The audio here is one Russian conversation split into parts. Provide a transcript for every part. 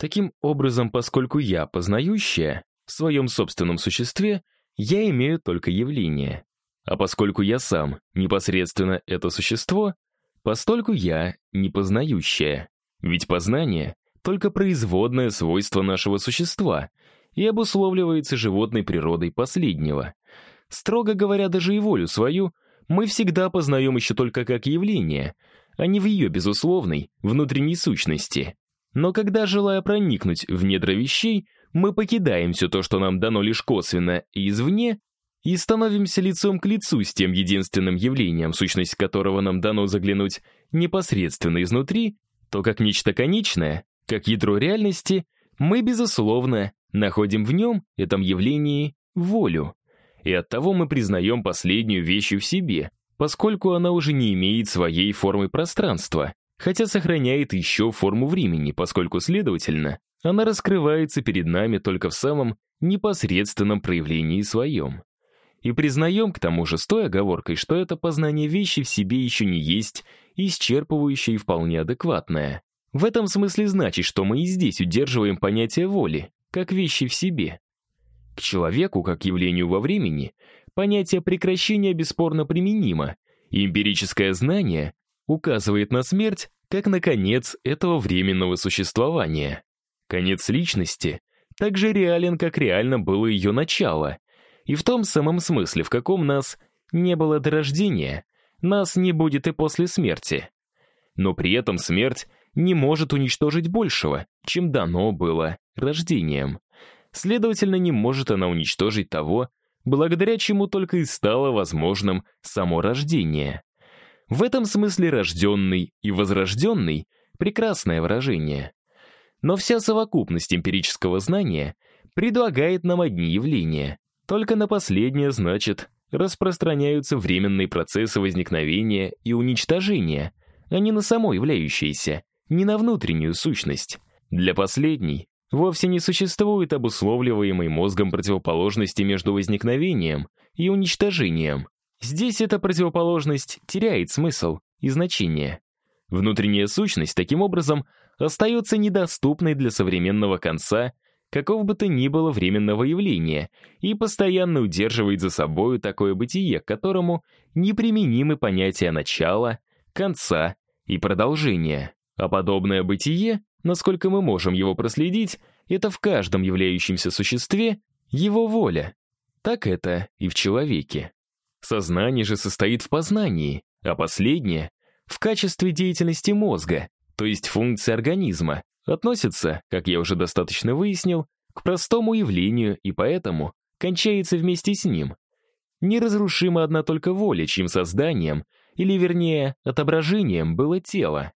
Таким образом, поскольку я познающая, в своем собственном существе я имею только явление. А поскольку я сам непосредственно это существо, постольку я непознающая. Ведь познание — только производное свойство нашего существа и обусловливается животной природой последнего. Строго говоря, даже и волю свою мы всегда познаем еще только как явление, а не в ее безусловной внутренней сущности. Но когда, желая проникнуть в недра вещей, мы покидаем все то, что нам дано лишь косвенно и извне, и становимся лицом к лицу с тем единственным явлением, сущность которого нам дано заглянуть непосредственно изнутри, то как нечто конечное, как ядро реальности, мы, безусловно, находим в нем, этом явлении, волю. И оттого мы признаем последнюю вещь в себе, поскольку она уже не имеет своей формы пространства, хотя сохраняет еще форму времени, поскольку, следовательно, она раскрывается перед нами только в самом непосредственном проявлении своем. И признаем, к тому же, с той оговоркой, что это познание вещи в себе еще не есть исчерпывающее и вполне адекватное. В этом смысле значит, что мы и здесь удерживаем понятие воли, как вещи в себе. К человеку, как явлению во времени, понятие прекращения бесспорно применимо, и эмпирическое знание указывает на смерть как на конец этого временного существования. Конец личности так же реален, как реально было ее начало, и в том самом смысле, в каком нас не было до рождения, нас не будет и после смерти. Но при этом смерть не может уничтожить большего, чем дано было рождением. Следовательно, не может она уничтожить того, благодаря чему только и стало возможным само рождение. В этом смысле рожденный и возрожденный — прекрасное выражение. Но вся совокупность эмпирического знания предлагает нам одни явления. Только на последнее, значит, распространяются временные процессы возникновения и уничтожения, а не на само являющееся, не на внутреннюю сущность. Для последней вовсе не существует обусловливаемой мозгом противоположности между возникновением и уничтожением. Здесь эта противоположность теряет смысл и значение. Внутренняя сущность, таким образом, остается недоступной для современного конца какого бы то ни было временного явления и постоянно удерживает за собою такое бытие, к которому неприменимы понятия начала, конца и продолжения. А подобное бытие, насколько мы можем его проследить, это в каждом являющемся существе его воля. Так это и в человеке. Сознание же состоит в познании, а последнее — в качестве деятельности мозга, то есть функции организма, относится, как я уже достаточно выяснил, к простому явлению и поэтому кончается вместе с ним. Неразрушима одна только воля, чьим созданием, или вернее, отображением было тело.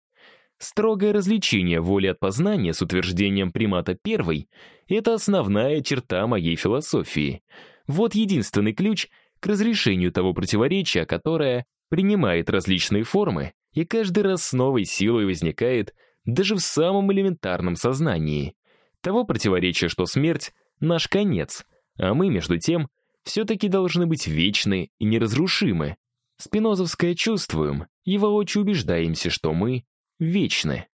Строгое различение воли от познания с утверждением примата первой — это основная черта моей философии. Вот единственный ключ — к разрешению того противоречия, которое принимает различные формы и каждый раз с новой силой возникает даже в самом элементарном сознании. Того противоречия, что смерть — наш конец, а мы, между тем, все-таки должны быть вечны и неразрушимы. Спинозовское чувствуем и воочию убеждаемся, что мы вечны.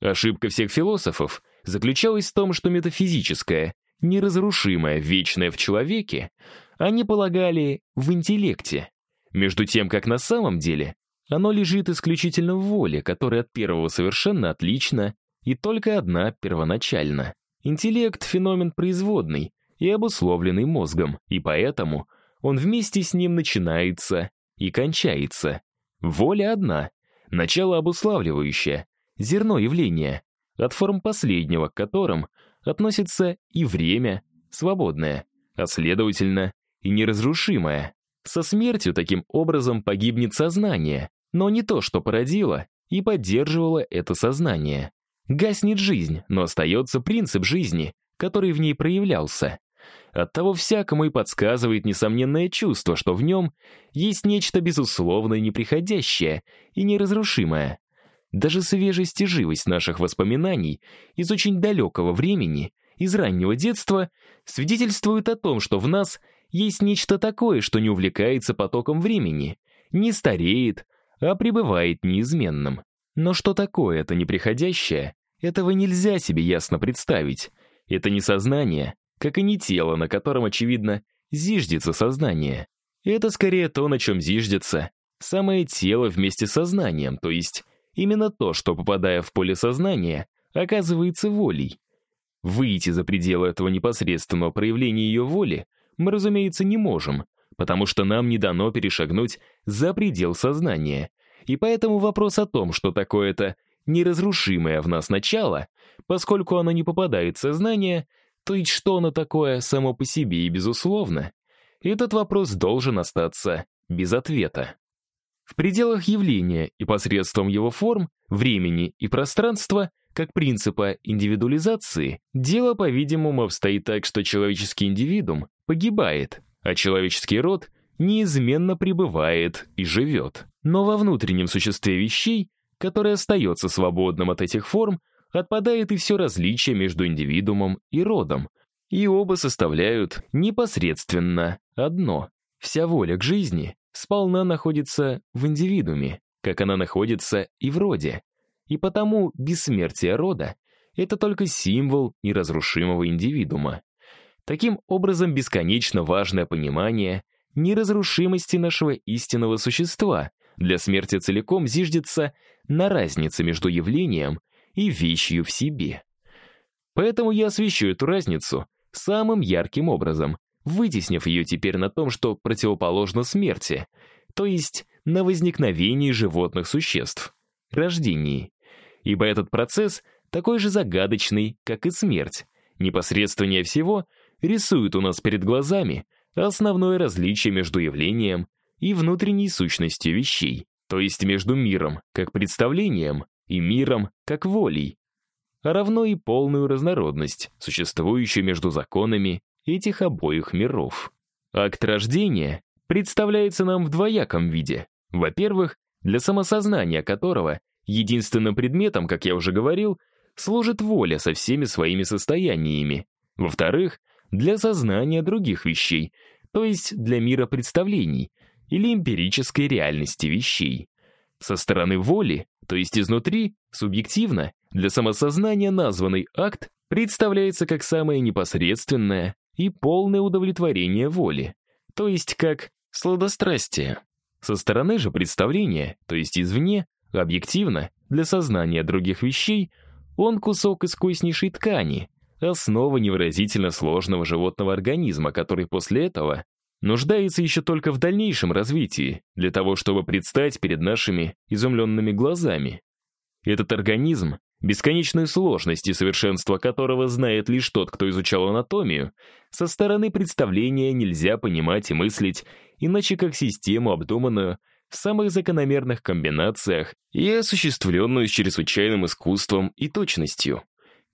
Ошибка всех философов заключалась в том, что метафизическое, неразрушимое, вечное в человеке они полагали в интеллекте, между тем, как на самом деле оно лежит исключительно в воле, которая от первого совершенно отлична и только одна первоначальна. Интеллект — феномен производный и обусловленный мозгом, и поэтому он вместе с ним начинается и кончается. Воля одна, начало обуславливающее, зерно явления, от форм последнего, к которым относится и время, свободное, а следовательно, и неразрушимое. Со смертью таким образом погибнет сознание, но не то, что породило и поддерживало это сознание. Гаснет жизнь, но остается принцип жизни, который в ней проявлялся. Оттого всякому и подсказывает несомненное чувство, что в нем есть нечто безусловно неприходящее и неразрушимое. Даже свежесть и живость наших воспоминаний из очень далекого времени, из раннего детства, свидетельствуют о том, что в нас есть нечто такое, что не увлекается потоком времени, не стареет, а пребывает неизменным. Но что такое это неприходящее этого нельзя себе ясно представить. Это не сознание, как и не тело, на котором, очевидно, зиждется сознание. Это скорее то, на чем зиждется самое тело вместе с сознанием, то есть именно то, что, попадая в поле сознания, оказывается волей. Выйти за пределы этого непосредственного проявления ее воли мы, разумеется, не можем, потому что нам не дано перешагнуть за предел сознания. И поэтому вопрос о том, что такое это неразрушимое в нас начало, поскольку оно не попадает в сознание, то есть что оно такое само по себе и безусловно, этот вопрос должен остаться без ответа. В пределах явления и посредством его форм, времени и пространства, как принципа индивидуализации, дело, по-видимому, обстоит так, что человеческий индивидуум погибает, а человеческий род неизменно пребывает и живет. Но во внутреннем существе вещей, которое остается свободным от этих форм, отпадает и все различие между индивидуумом и родом, и оба составляют непосредственно одно. Вся воля к жизни сполна находится в индивидууме, как она находится и в роде. И потому бессмертие рода — это только символ неразрушимого индивидуума. Таким образом, бесконечно важное понимание неразрушимости нашего истинного существа для смерти целиком зиждется на разнице между явлением и вещью в себе. Поэтому я освещу эту разницу самым ярким образом, вытеснив ее теперь на том, что противоположно смерти, то есть на возникновении животных существ, рождении. Ибо этот процесс такой же загадочный, как и смерть. Непосредственнее всего рисует у нас перед глазами основное различие между явлением и внутренней сущностью вещей, то есть между миром как представлением и миром как волей, а равно и полную разнородность, существующую между законами этих обоих миров. Акт рождения представляется нам в двояком виде. Во-первых, для самосознания которого единственным предметом, как я уже говорил, служит воля со всеми своими состояниями. Во-вторых, для сознания других вещей, то есть для мира представлений или эмпирической реальности вещей. Со стороны воли, то есть изнутри, субъективно, для самосознания названный акт представляется как самое непосредственное и полное удовлетворение воли, то есть как сладострастие. Со стороны же представления, то есть извне, объективно, для сознания других вещей, он кусок искуснейшей ткани, основа невыразительно сложного животного организма, который после этого нуждается еще только в дальнейшем развитии, для того, чтобы предстать перед нашими изумленными глазами. Этот организм, бесконечной сложности совершенства которого знает лишь тот, кто изучал анатомию, со стороны представления нельзя понимать и мыслить иначе как систему, обдуманную в самых закономерных комбинациях и осуществленную с чрезвычайным искусством и точностью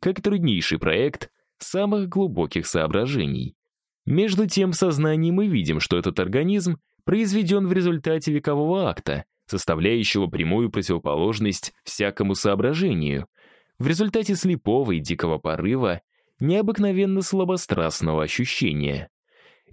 как труднейший проект самых глубоких соображений. Между тем в сознании мы видим, что этот организм произведен в результате векового акта, составляющего прямую противоположность всякому соображению, в результате слепого и дикого порыва, необыкновенно слабострастного ощущения.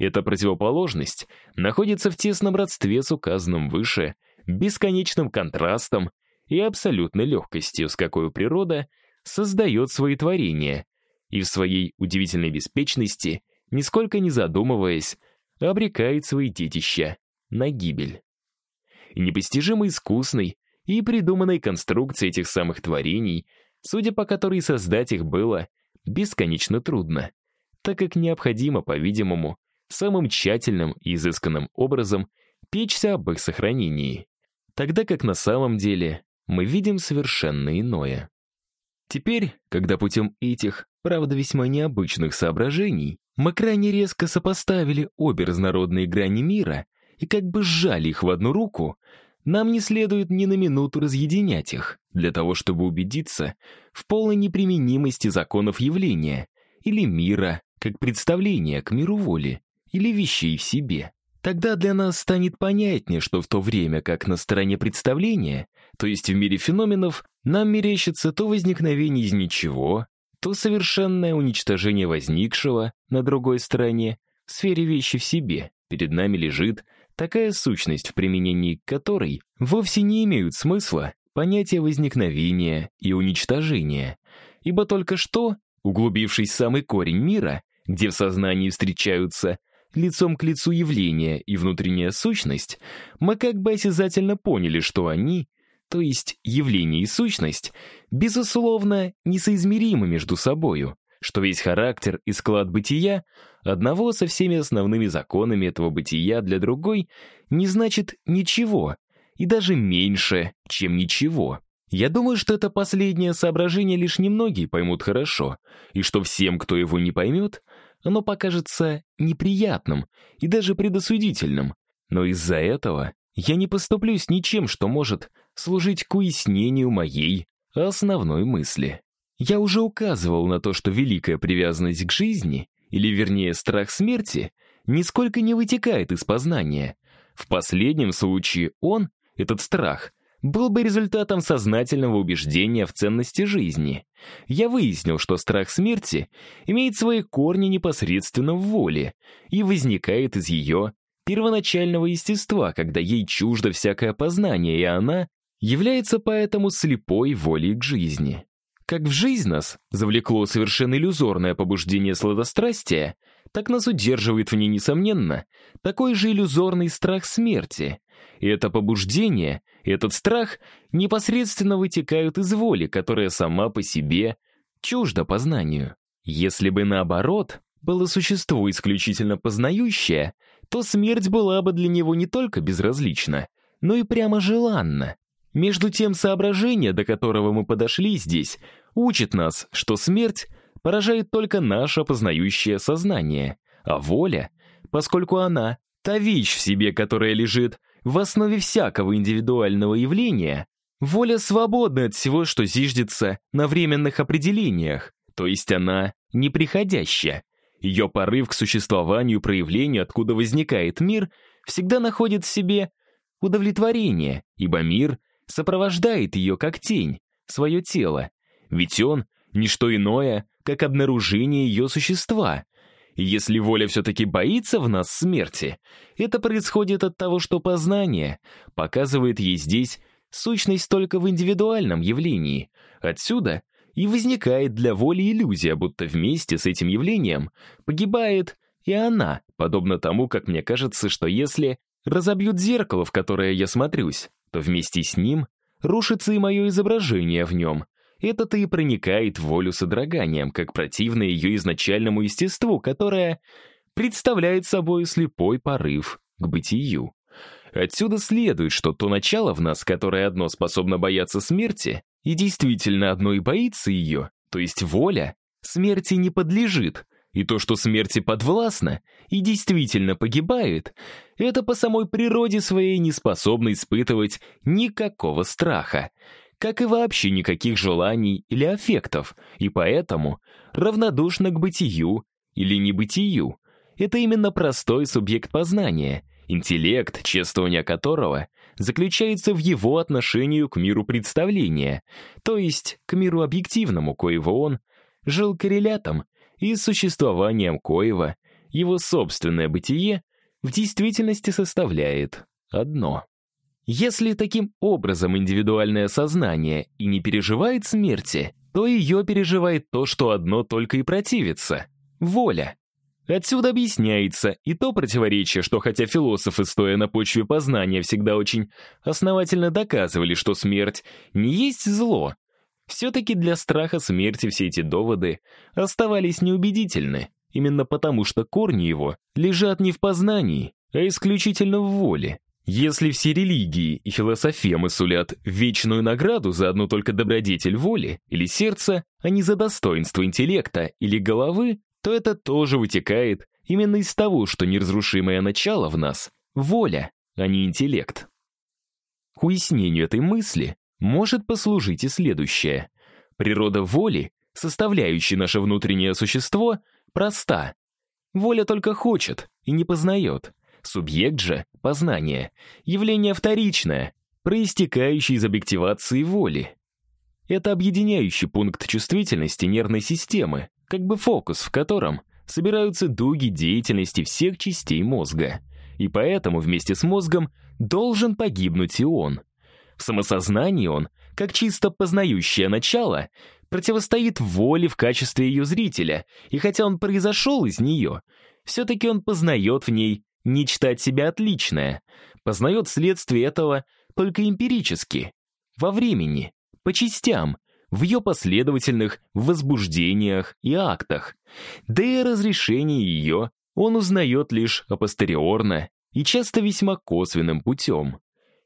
Эта противоположность находится в тесном родстве с указанным выше, бесконечным контрастом и абсолютной легкостью, с какой природа создает свои творения и в своей удивительной беспечности, нисколько не задумываясь, обрекает свои детища на гибель. Непостижимо искусной и придуманной конструкции этих самых творений, судя по которой создать их было бесконечно трудно, так как необходимо, по-видимому, самым тщательным и изысканным образом печься об их сохранении, тогда как на самом деле мы видим совершенно иное. Теперь, когда путем этих, правда весьма необычных соображений, мы крайне резко сопоставили обе разнородные грани мира и как бы сжали их в одну руку, нам не следует ни на минуту разъединять их, для того чтобы убедиться в полной неприменимости законов явления или мира как представления к миру воли или вещей в себе. Тогда для нас станет понятнее, что в то время как на стороне представления, то есть в мире феноменов, нам мерещится то возникновение из ничего, то совершенное уничтожение возникшего на другой стороне, в сфере вещи в себе, перед нами лежит такая сущность, в применении которой вовсе не имеют смысла понятия возникновения и уничтожения, ибо только что, углубившись в самый корень мира, где в сознании встречаются лицом к лицу явления и внутренняя сущность, мы как бы осязательно поняли, что они, то есть явление и сущность, безусловно, несоизмеримы между собою, что весь характер и склад бытия одного со всеми основными законами этого бытия для другой не значит ничего, и даже меньше, чем ничего. Я думаю, что это последнее соображение лишь немногие поймут хорошо, и что всем, кто его не поймет, оно покажется неприятным и даже предосудительным. Но из-за этого я не поступлюсь ничем, что может служить к уяснению моей основной мысли. Я уже указывал на то, что великая привязанность к жизни, или вернее страх смерти, нисколько не вытекает из познания. В последнем случае он, этот страх, был бы результатом сознательного убеждения в ценности жизни. Я выяснил, что страх смерти имеет свои корни непосредственно в воле и возникает из ее первоначального естества, когда ей чуждо всякое познание, и она является поэтому слепой волей к жизни. Как в жизнь нас завлекло совершенно иллюзорное побуждение сладострастия, так нас удерживает в ней, несомненно, такой же иллюзорный страх смерти. И это побуждение, этот страх непосредственно вытекают из воли, которая сама по себе чужда познанию. Если бы наоборот, было существо исключительно познающее, то смерть была бы для него не только безразлична, но и прямо желанна. Между тем соображение, до которого мы подошли здесь, учит нас, что смерть поражает только наше познающее сознание, а воля, поскольку она — та вещь в себе, которая лежит в основе всякого индивидуального явления, воля свободна от всего, что зиждется на временных определениях, то есть она неприходящая. Ее порыв к существованию, проявлению, откуда возникает мир, всегда находит в себе удовлетворение, ибо мир — сопровождает ее как тень, свое тело, ведь он — ничто иное, как обнаружение ее существа. Если воля все-таки боится в нас смерти, это происходит от того, что познание показывает ей здесь сущность только в индивидуальном явлении. Отсюда и возникает для воли иллюзия, будто вместе с этим явлением погибает и она, подобно тому, как мне кажется, что если разобьют зеркало, в которое я смотрюсь, то вместе с ним рушится и мое изображение в нем. Это-то и проникает в волю содроганием, как противно ее изначальному естеству, которое представляет собой слепой порыв к бытию. Отсюда следует, что то начало в нас, которое одно способно бояться смерти, и действительно одно и боится ее, то есть воля, смерти не подлежит, и то, что смерти подвластно и действительно погибает, это по самой природе своей не способно испытывать никакого страха, как и вообще никаких желаний или аффектов, и поэтому равнодушно к бытию или небытию. Это именно простой субъект познания, интеллект, чествование которого заключается в его отношении к миру представления, то есть к миру объективному, коего он жил коррелятом и существованием коего его собственное бытие в действительности составляет одно. Если таким образом индивидуальное сознание и не переживает смерти, то ее переживает то, что одно только и противится — воля. Отсюда объясняется и то противоречие, что хотя философы, стоя на почве познания, всегда очень основательно доказывали, что смерть не есть зло, все-таки для страха смерти все эти доводы оставались неубедительны, именно потому что корни его лежат не в познании, а исключительно в воле. Если все религии и философемы сулят вечную награду за одну только добродетель воли или сердца, а не за достоинство интеллекта или головы, то это тоже вытекает именно из того, что неразрушимое начало в нас — воля, а не интеллект. К уяснению этой мысли может послужить и следующее. Природа воли, составляющая наше внутреннее существо, проста. Воля только хочет и не познает. Субъект же, познание, явление вторичное, проистекающее из объективации воли. Это объединяющий пункт чувствительности нервной системы, как бы фокус, в котором собираются дуги деятельности всех частей мозга. И поэтому вместе с мозгом должен погибнуть и он — в самосознании он как чисто познающее начало, противостоит воле в качестве ее зрителя, и хотя он произошел из нее, все-таки он познает в ней нечто от себя отличное, познает вследствие этого только эмпирически, во времени, по частям, в ее последовательных возбуждениях и актах. Да и разрешение ее он узнает лишь апостериорно и часто весьма косвенным путем.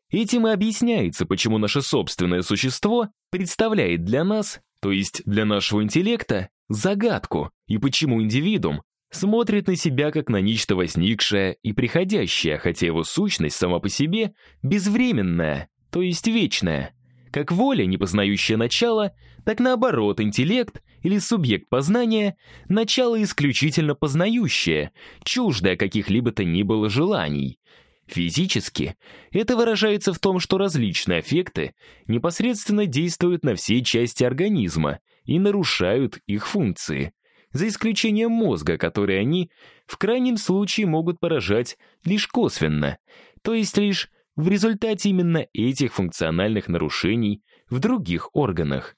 Этим и объясняется, почему наше собственное существо представляет для нас, то есть для нашего интеллекта, загадку, и почему индивидуум смотрит на себя как на нечто возникшее и приходящее, хотя его сущность сама по себе безвременная, то есть вечная. Как воля, не познающая начало, так наоборот, интеллект или субъект познания — начало исключительно познающее, чуждое каких-либо то ни было желаний. Физически это выражается в том, что различные аффекты непосредственно действуют на все части организма и нарушают их функции, за исключением мозга, который они в крайнем случае могут поражать лишь косвенно, то есть лишь в результате именно этих функциональных нарушений в других органах.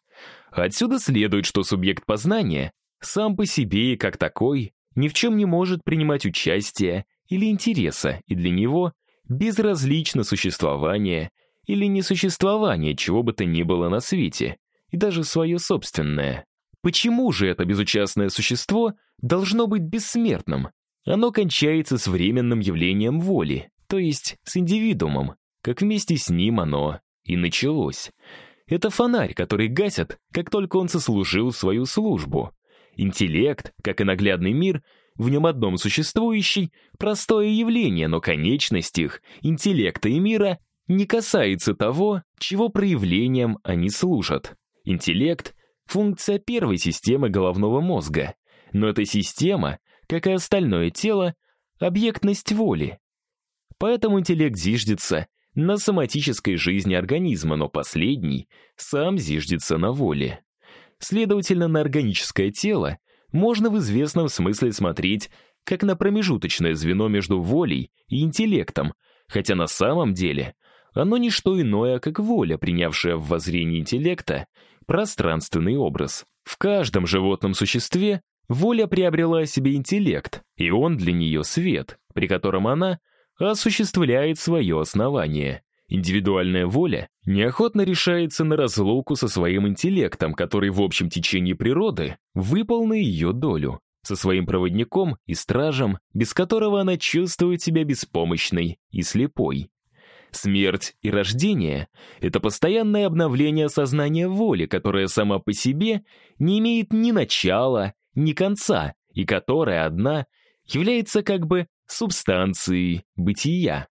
Отсюда следует, что субъект познания сам по себе и как такой ни в чем не может принимать участие или интереса, и для него безразлично существование или несуществование чего бы то ни было на свете, и даже свое собственное. Почему же это безучастное существо должно быть бессмертным? Оно кончается с временным явлением воли, то есть с индивидуумом, как вместе с ним оно и началось. Это фонарь, который гасят, как только он сослужил свою службу. Интеллект, как и наглядный мир, в нем одном существующий, простое явление, но конечность их, интеллекта и мира, не касается того, чего проявлением они служат. Интеллект — функция первой системы головного мозга, но эта система, как и остальное тело, объектность воли. Поэтому интеллект зиждется на соматической жизни организма, но последний сам зиждется на воле. Следовательно, на органическое тело можно в известном смысле смотреть как на промежуточное звено между волей и интеллектом, хотя на самом деле оно не что иное, как воля, принявшая в воззрении интеллекта пространственный образ. В каждом животном существе воля приобрела себе интеллект, и он для нее свет, при котором она осуществляет свое основание. Индивидуальная воля неохотно решается на разлуку со своим интеллектом, который в общем течении природы выпал на ее долю, со своим проводником и стражем, без которого она чувствует себя беспомощной и слепой. Смерть и рождение — это постоянное обновление сознания воли, которая сама по себе не имеет ни начала, ни конца, и которая одна является как бы субстанцией бытия.